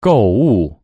购物。